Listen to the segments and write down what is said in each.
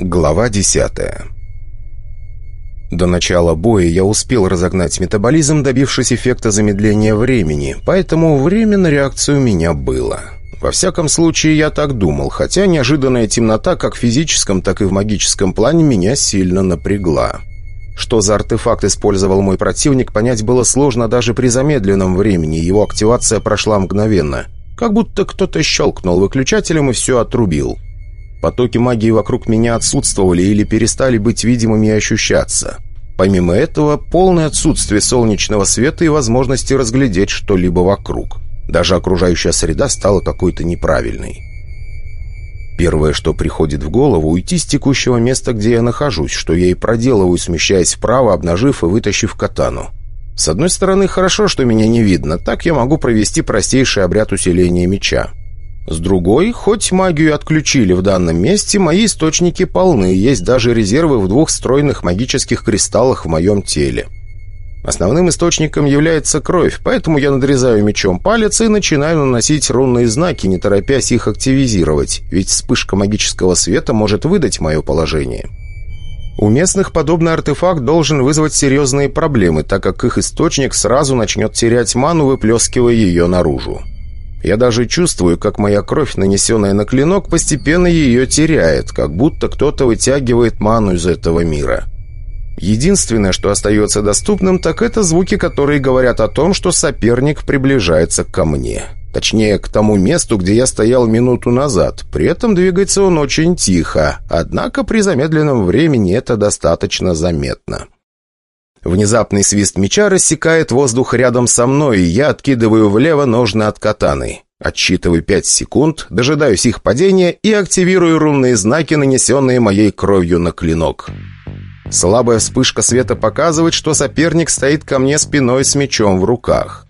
Глава 10 До начала боя я успел разогнать метаболизм, добившись эффекта замедления времени, поэтому время на реакцию у меня было. Во всяком случае, я так думал, хотя неожиданная темнота как в физическом, так и в магическом плане меня сильно напрягла. Что за артефакт использовал мой противник, понять было сложно даже при замедленном времени, его активация прошла мгновенно. Как будто кто-то щелкнул выключателем и все отрубил. Потоки магии вокруг меня отсутствовали или перестали быть видимыми и ощущаться. Помимо этого, полное отсутствие солнечного света и возможности разглядеть что-либо вокруг. Даже окружающая среда стала какой-то неправильной. Первое, что приходит в голову, уйти с текущего места, где я нахожусь, что я и проделываю, смещаясь вправо, обнажив и вытащив катану. С одной стороны, хорошо, что меня не видно, так я могу провести простейший обряд усиления меча. С другой, хоть магию отключили в данном месте, мои источники полны, есть даже резервы в двух стройных магических кристаллах в моем теле. Основным источником является кровь, поэтому я надрезаю мечом палец и начинаю наносить рунные знаки, не торопясь их активизировать, ведь вспышка магического света может выдать мое положение. У местных подобный артефакт должен вызвать серьезные проблемы, так как их источник сразу начнет терять ману, выплескивая ее наружу. Я даже чувствую, как моя кровь, нанесенная на клинок, постепенно ее теряет, как будто кто-то вытягивает ману из этого мира. Единственное, что остается доступным, так это звуки, которые говорят о том, что соперник приближается ко мне. Точнее, к тому месту, где я стоял минуту назад. При этом двигается он очень тихо, однако при замедленном времени это достаточно заметно. Внезапный свист меча рассекает воздух рядом со мной, и я откидываю влево ножны от катаны. Отсчитываю пять секунд, дожидаюсь их падения и активирую рунные знаки, нанесенные моей кровью на клинок. Слабая вспышка света показывает, что соперник стоит ко мне спиной с мечом в руках.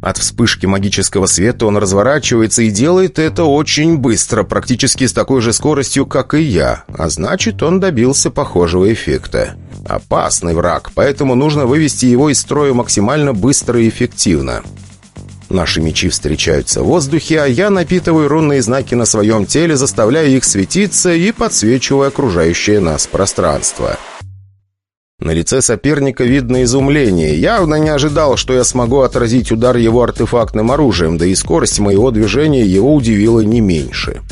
От вспышки магического света он разворачивается и делает это очень быстро, практически с такой же скоростью, как и я, а значит, он добился похожего эффекта. Опасный враг, поэтому нужно вывести его из строя максимально быстро и эффективно. Наши мечи встречаются в воздухе, а я напитываю рунные знаки на своем теле, заставляя их светиться и подсвечивая окружающее нас пространство. На лице соперника видно изумление. Явно не ожидал, что я смогу отразить удар его артефактным оружием, да и скорость моего движения его удивила не меньше.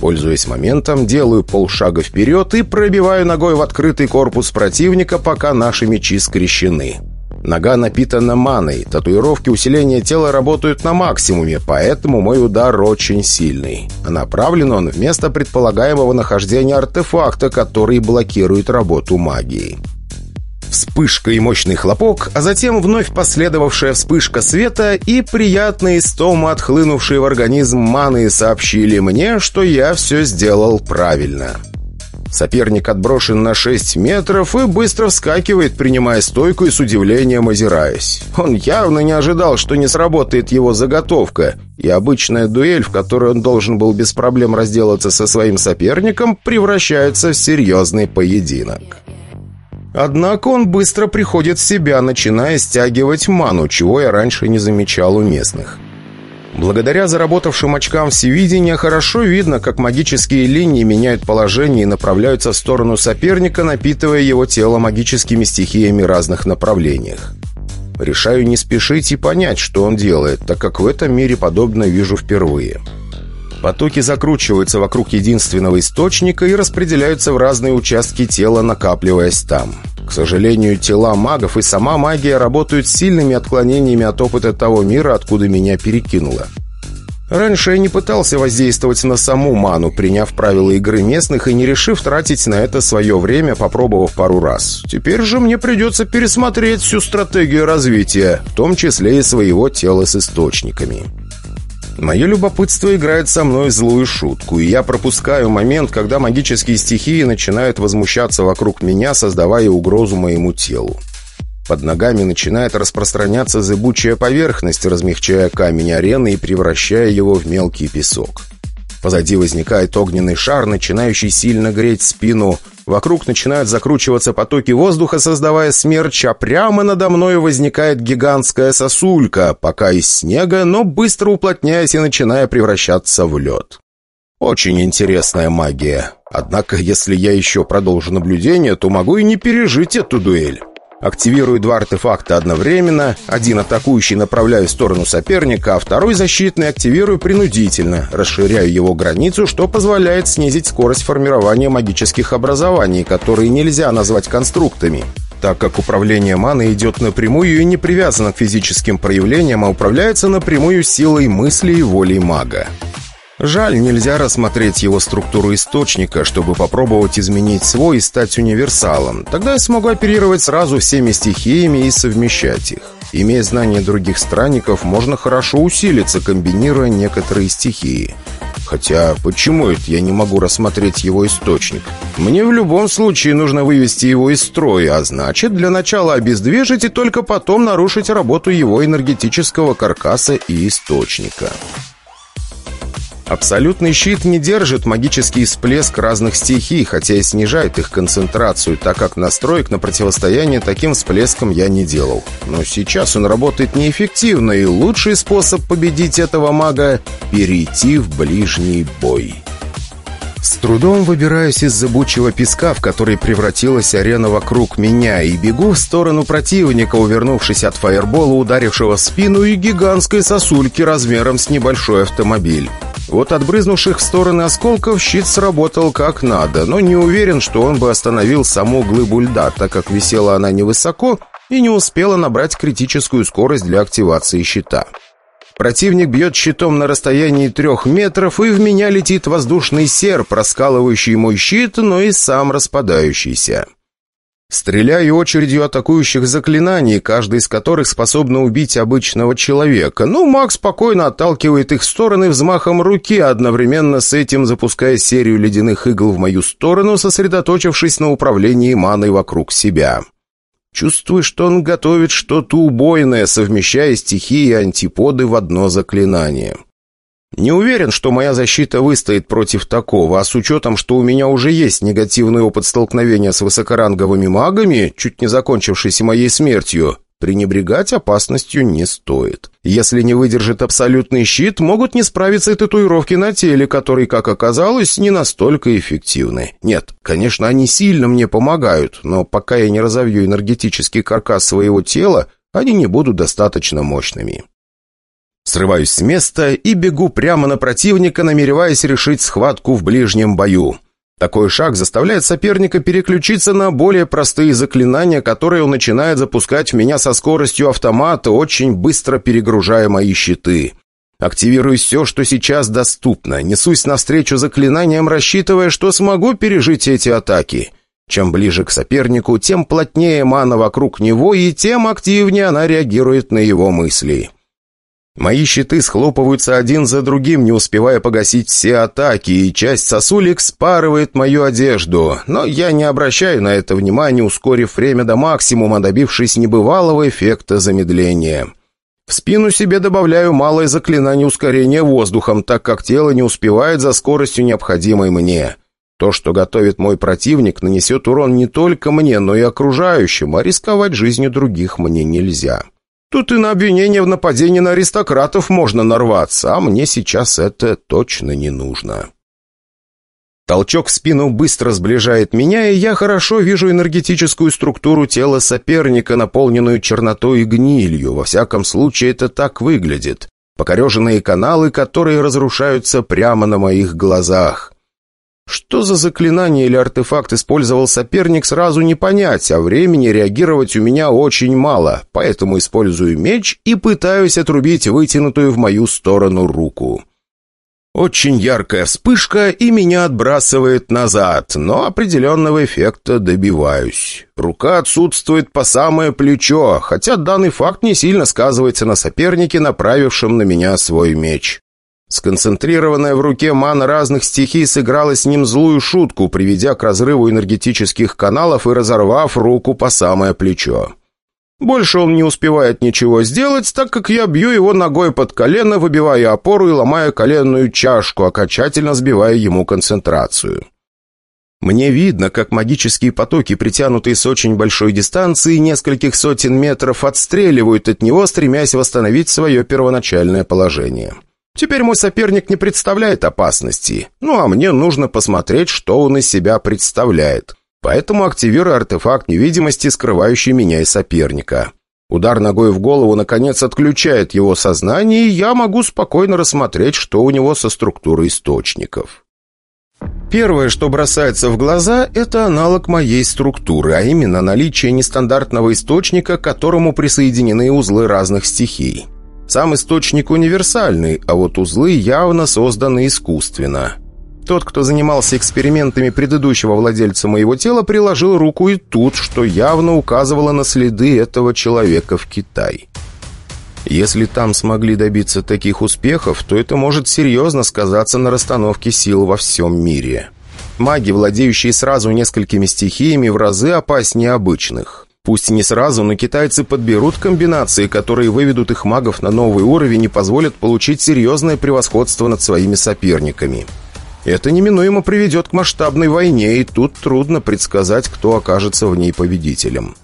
Пользуясь моментом, делаю полшага вперед и пробиваю ногой в открытый корпус противника, пока наши мечи скрещены. Нога напитана маной, татуировки усиления тела работают на максимуме, поэтому мой удар очень сильный. Направлен он вместо предполагаемого нахождения артефакта, который блокирует работу магии. Вспышка и мощный хлопок, а затем вновь последовавшая вспышка света и приятные стома, отхлынувшие в организм маны, сообщили мне, что я все сделал правильно. Соперник отброшен на 6 метров и быстро вскакивает, принимая стойку и с удивлением озираясь. Он явно не ожидал, что не сработает его заготовка, и обычная дуэль, в которой он должен был без проблем разделаться со своим соперником, превращается в серьезный поединок. Однако он быстро приходит в себя, начиная стягивать ману, чего я раньше не замечал у местных. Благодаря заработавшим очкам всевидения хорошо видно, как магические линии меняют положение и направляются в сторону соперника, напитывая его тело магическими стихиями разных направлениях. Решаю не спешить и понять, что он делает, так как в этом мире подобное вижу впервые. Потоки закручиваются вокруг единственного источника и распределяются в разные участки тела, накапливаясь там. К сожалению, тела магов и сама магия работают с сильными отклонениями от опыта того мира, откуда меня перекинуло. Раньше я не пытался воздействовать на саму ману, приняв правила игры местных и не решив тратить на это свое время, попробовав пару раз. Теперь же мне придется пересмотреть всю стратегию развития, в том числе и своего тела с источниками. Мое любопытство играет со мной злую шутку, и я пропускаю момент, когда магические стихии начинают возмущаться вокруг меня, создавая угрозу моему телу. Под ногами начинает распространяться зыбучая поверхность, размягчая камень арены и превращая его в мелкий песок. Позади возникает огненный шар, начинающий сильно греть спину. Вокруг начинают закручиваться потоки воздуха, создавая смерч, а прямо надо мной возникает гигантская сосулька, пока из снега, но быстро уплотняясь и начиная превращаться в лед. Очень интересная магия. Однако, если я еще продолжу наблюдение, то могу и не пережить эту дуэль. Активирую два артефакта одновременно. Один атакующий направляю в сторону соперника, а второй защитный активирую принудительно. Расширяю его границу, что позволяет снизить скорость формирования магических образований, которые нельзя назвать конструктами так как управление маной идет напрямую и не привязано к физическим проявлениям, а управляется напрямую силой мысли и волей мага. Жаль, нельзя рассмотреть его структуру источника, чтобы попробовать изменить свой и стать универсалом. Тогда я смогу оперировать сразу всеми стихиями и совмещать их. Имея знания других странников, можно хорошо усилиться, комбинируя некоторые стихии. Хотя, почему это я не могу рассмотреть его источник? Мне в любом случае нужно вывести его из строя, а значит, для начала обездвижить и только потом нарушить работу его энергетического каркаса и источника. Абсолютный щит не держит магический всплеск разных стихий, хотя и снижает их концентрацию, так как настроек на противостояние таким всплеском я не делал. Но сейчас он работает неэффективно, и лучший способ победить этого мага — перейти в ближний бой. С трудом выбираюсь из зыбучего песка, в который превратилась арена вокруг меня, и бегу в сторону противника, увернувшись от фаербола, ударившего в спину, и гигантской сосульки размером с небольшой автомобиль. Вот от брызнувших в стороны осколков щит сработал как надо, но не уверен, что он бы остановил саму глыбу льда, так как висела она невысоко и не успела набрать критическую скорость для активации щита. Противник бьет щитом на расстоянии трех метров, и в меня летит воздушный серп, раскалывающий мой щит, но и сам распадающийся. Стреляю очередью атакующих заклинаний, каждый из которых способна убить обычного человека. Ну, маг спокойно отталкивает их в стороны взмахом руки, одновременно с этим запуская серию ледяных игл в мою сторону, сосредоточившись на управлении маной вокруг себя. Чувствую, что он готовит что-то убойное, совмещая стихии и антиподы в одно заклинание. Не уверен, что моя защита выстоит против такого, а с учетом, что у меня уже есть негативный опыт столкновения с высокоранговыми магами, чуть не закончившийся моей смертью, пренебрегать опасностью не стоит. Если не выдержит абсолютный щит, могут не справиться и татуировки на теле, которые, как оказалось, не настолько эффективны. Нет, конечно, они сильно мне помогают, но пока я не разовью энергетический каркас своего тела, они не будут достаточно мощными. Срываюсь с места и бегу прямо на противника, намереваясь решить схватку в ближнем бою. Такой шаг заставляет соперника переключиться на более простые заклинания, которые он начинает запускать в меня со скоростью автомата, очень быстро перегружая мои щиты. Активирую все, что сейчас доступно, несусь навстречу заклинаниям, рассчитывая, что смогу пережить эти атаки. Чем ближе к сопернику, тем плотнее мана вокруг него, и тем активнее она реагирует на его мысли. Мои щиты схлопываются один за другим, не успевая погасить все атаки, и часть сосулек спарывает мою одежду. Но я не обращаю на это внимания, ускорив время до максимума, добившись небывалого эффекта замедления. В спину себе добавляю малое заклинание ускорения воздухом, так как тело не успевает за скоростью, необходимой мне. То, что готовит мой противник, нанесет урон не только мне, но и окружающим, а рисковать жизнью других мне нельзя. Тут и на обвинение в нападении на аристократов можно нарваться, а мне сейчас это точно не нужно. Толчок в спину быстро сближает меня, и я хорошо вижу энергетическую структуру тела соперника, наполненную чернотой и гнилью. Во всяком случае, это так выглядит. Покореженные каналы, которые разрушаются прямо на моих глазах. Что за заклинание или артефакт использовал соперник, сразу не понять, а времени реагировать у меня очень мало, поэтому использую меч и пытаюсь отрубить вытянутую в мою сторону руку. Очень яркая вспышка, и меня отбрасывает назад, но определенного эффекта добиваюсь. Рука отсутствует по самое плечо, хотя данный факт не сильно сказывается на сопернике, направившем на меня свой меч. Сконцентрированная в руке мана разных стихий сыграла с ним злую шутку, приведя к разрыву энергетических каналов и разорвав руку по самое плечо. Больше он не успевает ничего сделать, так как я бью его ногой под колено, выбивая опору и ломая коленную чашку, окончательно сбивая ему концентрацию. Мне видно, как магические потоки, притянутые с очень большой дистанции, нескольких сотен метров, отстреливают от него, стремясь восстановить свое первоначальное положение. Теперь мой соперник не представляет опасности. Ну, а мне нужно посмотреть, что он из себя представляет. Поэтому активирую артефакт невидимости, скрывающий меня и соперника. Удар ногой в голову, наконец, отключает его сознание, и я могу спокойно рассмотреть, что у него со структурой источников. Первое, что бросается в глаза, это аналог моей структуры, а именно наличие нестандартного источника, к которому присоединены узлы разных стихий. Сам источник универсальный, а вот узлы явно созданы искусственно. Тот, кто занимался экспериментами предыдущего владельца моего тела, приложил руку и тут, что явно указывало на следы этого человека в Китай. Если там смогли добиться таких успехов, то это может серьезно сказаться на расстановке сил во всем мире. Маги, владеющие сразу несколькими стихиями, в разы опаснее обычных. Пусть не сразу, но китайцы подберут комбинации, которые выведут их магов на новый уровень и позволят получить серьезное превосходство над своими соперниками. Это неминуемо приведет к масштабной войне, и тут трудно предсказать, кто окажется в ней победителем.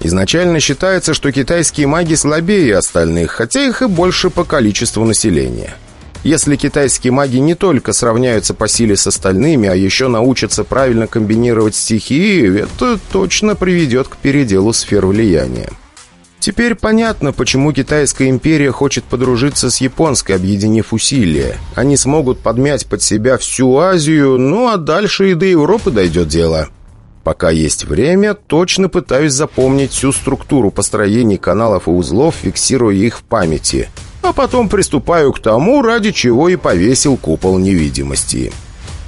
Изначально считается, что китайские маги слабее остальных, хотя их и больше по количеству населения. Если китайские маги не только сравняются по силе с остальными, а еще научатся правильно комбинировать стихии, это точно приведет к переделу сфер влияния. Теперь понятно, почему Китайская империя хочет подружиться с японской, объединив усилия. Они смогут подмять под себя всю Азию, ну а дальше и до Европы дойдет дело. Пока есть время, точно пытаюсь запомнить всю структуру построений каналов и узлов, фиксируя их в памяти. А потом приступаю к тому, ради чего и повесил купол невидимости.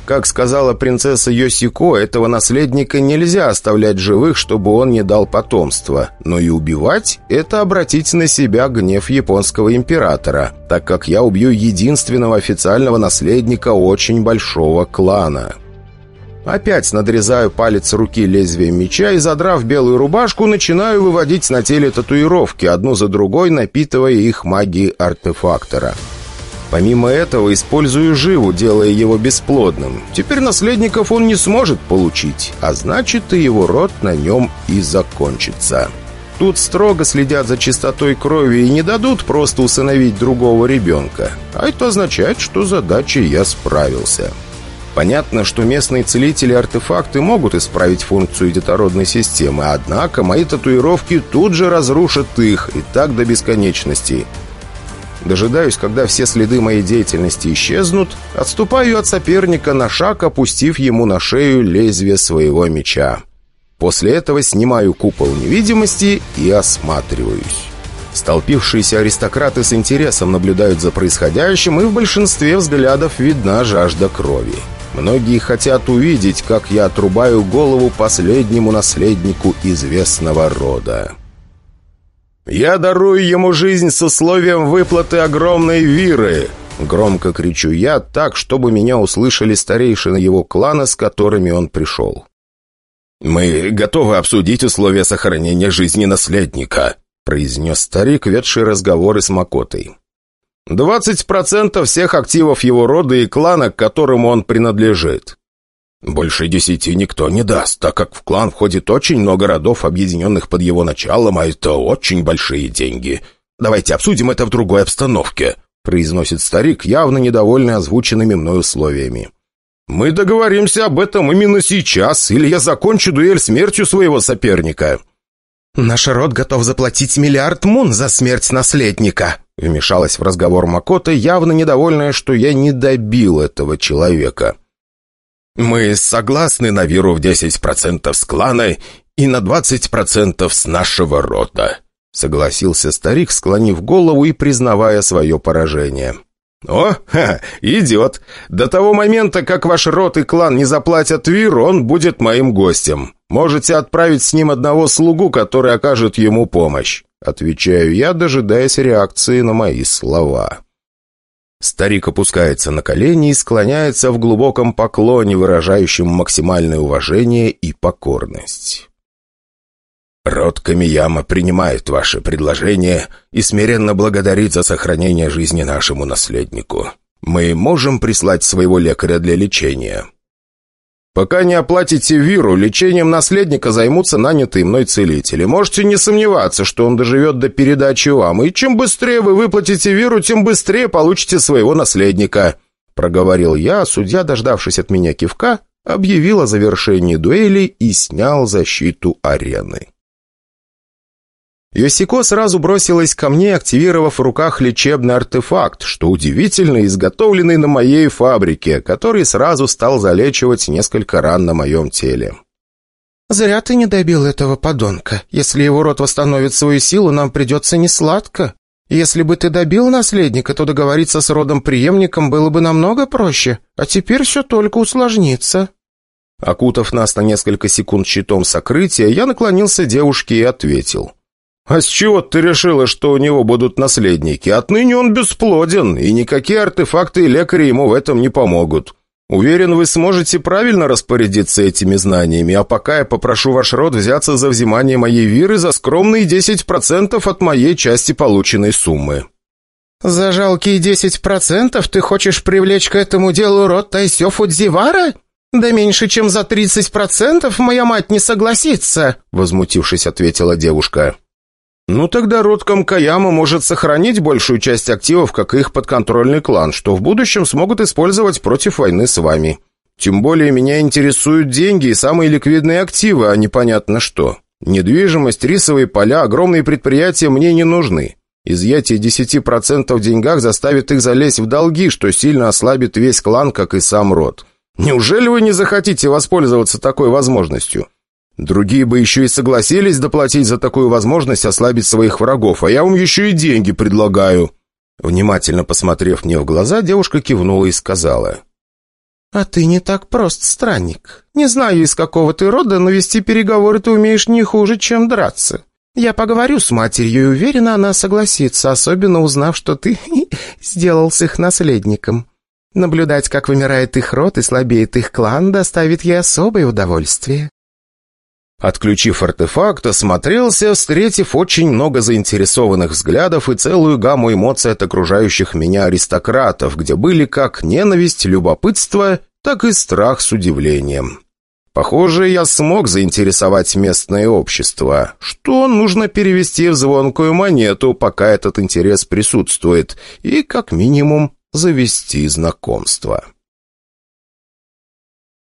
Как сказала принцесса Йосико, этого наследника нельзя оставлять живых, чтобы он не дал потомства. Но и убивать – это обратить на себя гнев японского императора, так как я убью единственного официального наследника очень большого клана. Опять надрезаю палец руки лезвием меча и, задрав белую рубашку, начинаю выводить на теле татуировки, одну за другой напитывая их магией артефактора. Помимо этого, использую живу, делая его бесплодным. Теперь наследников он не сможет получить, а значит и его род на нем и закончится. Тут строго следят за чистотой крови и не дадут просто усыновить другого ребенка. А это означает, что задачей я справился. Понятно, что местные целители-артефакты могут исправить функцию детородной системы, однако мои татуировки тут же разрушат их, и так до бесконечности. Дожидаюсь, когда все следы моей деятельности исчезнут, отступаю от соперника на шаг, опустив ему на шею лезвие своего меча. После этого снимаю купол невидимости и осматриваюсь. Столпившиеся аристократы с интересом наблюдают за происходящим, и в большинстве взглядов видна жажда крови. Многие хотят увидеть, как я отрубаю голову последнему наследнику известного рода. «Я дарую ему жизнь с условием выплаты огромной виры!» Громко кричу я так, чтобы меня услышали старейшины его клана, с которыми он пришел. «Мы готовы обсудить условия сохранения жизни наследника», произнес старик, ведший разговоры с Макотой. Двадцать процентов всех активов его рода и клана, к которому он принадлежит. Больше десяти никто не даст, так как в клан входит очень много родов, объединенных под его началом, а это очень большие деньги. Давайте обсудим это в другой обстановке», — произносит старик, явно недовольный озвученными мной условиями. «Мы договоримся об этом именно сейчас, или я закончу дуэль смертью своего соперника». «Наш род готов заплатить миллиард мун за смерть наследника», Вмешалась в разговор Макота, явно недовольная, что я не добил этого человека. «Мы согласны на веру в 10% с клана и на 20% с нашего рода», согласился старик, склонив голову и признавая свое поражение. «О, ха, идет. До того момента, как ваш род и клан не заплатят Вир, он будет моим гостем. Можете отправить с ним одного слугу, который окажет ему помощь». Отвечаю я, дожидаясь реакции на мои слова. Старик опускается на колени и склоняется в глубоком поклоне, выражающем максимальное уважение и покорность. «Род Камияма принимает ваше предложение и смиренно благодарит за сохранение жизни нашему наследнику. Мы можем прислать своего лекаря для лечения». Пока не оплатите Виру, лечением наследника займутся нанятые мной целители. Можете не сомневаться, что он доживет до передачи вам. И чем быстрее вы выплатите Виру, тем быстрее получите своего наследника», — проговорил я, судья, дождавшись от меня кивка, объявил о завершении дуэли и снял защиту арены. Йосико сразу бросилась ко мне, активировав в руках лечебный артефакт, что удивительно, изготовленный на моей фабрике, который сразу стал залечивать несколько ран на моем теле. «Зря ты не добил этого подонка. Если его род восстановит свою силу, нам придется несладко. Если бы ты добил наследника, то договориться с родом-преемником было бы намного проще, а теперь все только усложнится». Окутав нас на несколько секунд щитом сокрытия, я наклонился девушке и ответил. «А с чего ты решила, что у него будут наследники? Отныне он бесплоден, и никакие артефакты и лекари ему в этом не помогут. Уверен, вы сможете правильно распорядиться этими знаниями, а пока я попрошу ваш род взяться за взимание моей виры за скромные 10% от моей части полученной суммы». «За жалкие 10% ты хочешь привлечь к этому делу род Тайсё Фудзивара? Да меньше, чем за 30% моя мать не согласится», возмутившись, ответила девушка. «Ну тогда род Камкаяма может сохранить большую часть активов, как их подконтрольный клан, что в будущем смогут использовать против войны с вами. Тем более меня интересуют деньги и самые ликвидные активы, а непонятно что. Недвижимость, рисовые поля, огромные предприятия мне не нужны. Изъятие 10% в деньгах заставит их залезть в долги, что сильно ослабит весь клан, как и сам род. Неужели вы не захотите воспользоваться такой возможностью?» Другие бы еще и согласились доплатить за такую возможность ослабить своих врагов, а я вам еще и деньги предлагаю». Внимательно посмотрев мне в глаза, девушка кивнула и сказала. «А ты не так прост, странник. Не знаю, из какого ты рода, но вести переговоры ты умеешь не хуже, чем драться. Я поговорю с матерью и уверена, она согласится, особенно узнав, что ты сделал с их наследником. Наблюдать, как вымирает их род и слабеет их клан, доставит ей особое удовольствие». Отключив артефакт, осмотрелся, встретив очень много заинтересованных взглядов и целую гамму эмоций от окружающих меня аристократов, где были как ненависть, любопытство, так и страх с удивлением. Похоже, я смог заинтересовать местное общество, что нужно перевести в звонкую монету, пока этот интерес присутствует, и, как минимум, завести знакомство.